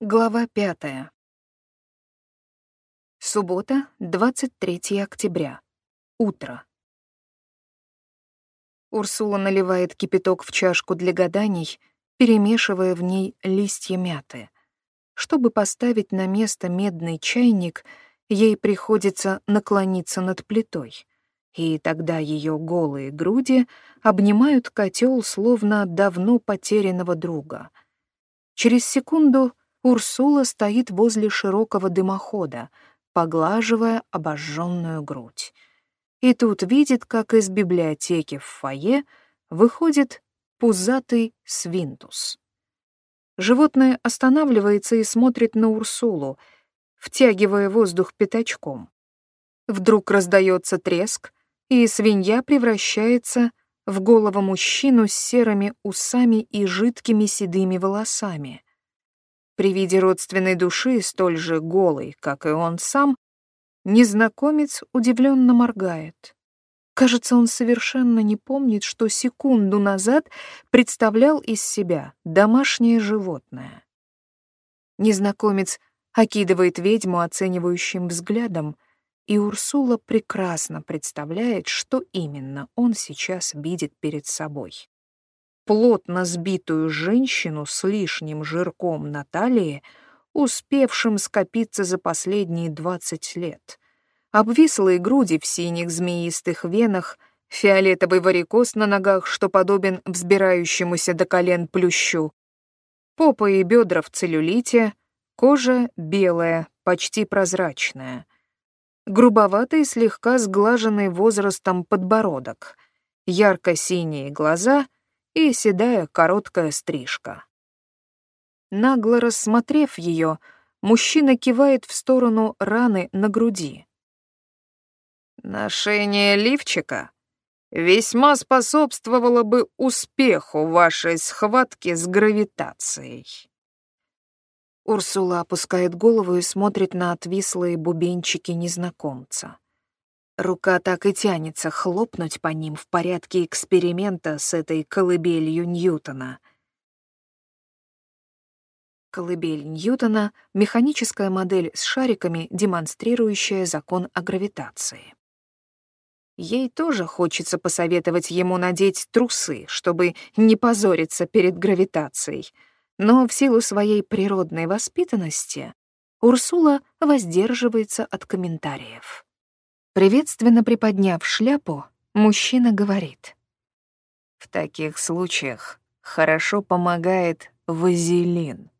Глава пятая. Суббота, 23 октября. Утро. Урсула наливает кипяток в чашку для гаданий, перемешивая в ней листья мяты. Чтобы поставить на место медный чайник, ей приходится наклониться над плитой, и тогда ее голые груди обнимают котел словно давно потерянного друга. Через секунду Урсула стоит возле широкого дымохода, поглаживая обожженную грудь. И тут видит, как из библиотеки в фойе выходит пузатый свинтус. Животное останавливается и смотрит на Урсулу, втягивая воздух пятачком. Вдруг раздается треск, и свинья превращается в голову мужчину с серыми усами и жидкими седыми волосами. При виде родственной души, столь же голой, как и он сам, незнакомец удивленно моргает. Кажется, он совершенно не помнит, что секунду назад представлял из себя домашнее животное. Незнакомец окидывает ведьму оценивающим взглядом, и Урсула прекрасно представляет, что именно он сейчас видит перед собой плотно сбитую женщину с лишним жирком на талии, успевшим скопиться за последние двадцать лет. Обвислые груди в синих змеистых венах, фиолетовый варикоз на ногах, что подобен взбирающемуся до колен плющу, попа и бедра в целлюлите, кожа белая, почти прозрачная, грубоватый, слегка сглаженный возрастом подбородок, ярко-синие глаза — и седая короткая стрижка. Нагло рассмотрев ее, мужчина кивает в сторону раны на груди. Ношение лифчика весьма способствовало бы успеху вашей схватки с гравитацией. Урсула опускает голову и смотрит на отвислые бубенчики незнакомца. Рука так и тянется хлопнуть по ним в порядке эксперимента с этой колыбелью Ньютона. Колыбель Ньютона — механическая модель с шариками, демонстрирующая закон о гравитации. Ей тоже хочется посоветовать ему надеть трусы, чтобы не позориться перед гравитацией, но в силу своей природной воспитанности Урсула воздерживается от комментариев. Приветственно приподняв шляпу, мужчина говорит. В таких случаях хорошо помогает вазелин.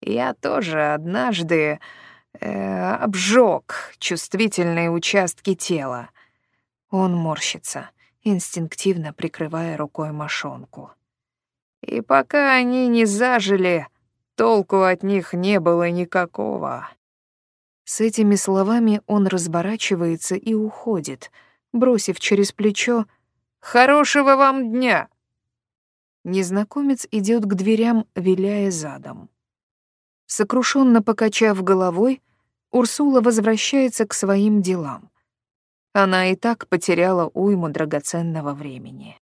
Я тоже однажды э, обжег чувствительные участки тела. Он морщится, инстинктивно прикрывая рукой мошонку. И пока они не зажили, толку от них не было никакого. С этими словами он разворачивается и уходит, бросив через плечо «Хорошего вам дня!». Незнакомец идет к дверям, виляя задом. Сокрушенно покачав головой, Урсула возвращается к своим делам. Она и так потеряла уйму драгоценного времени.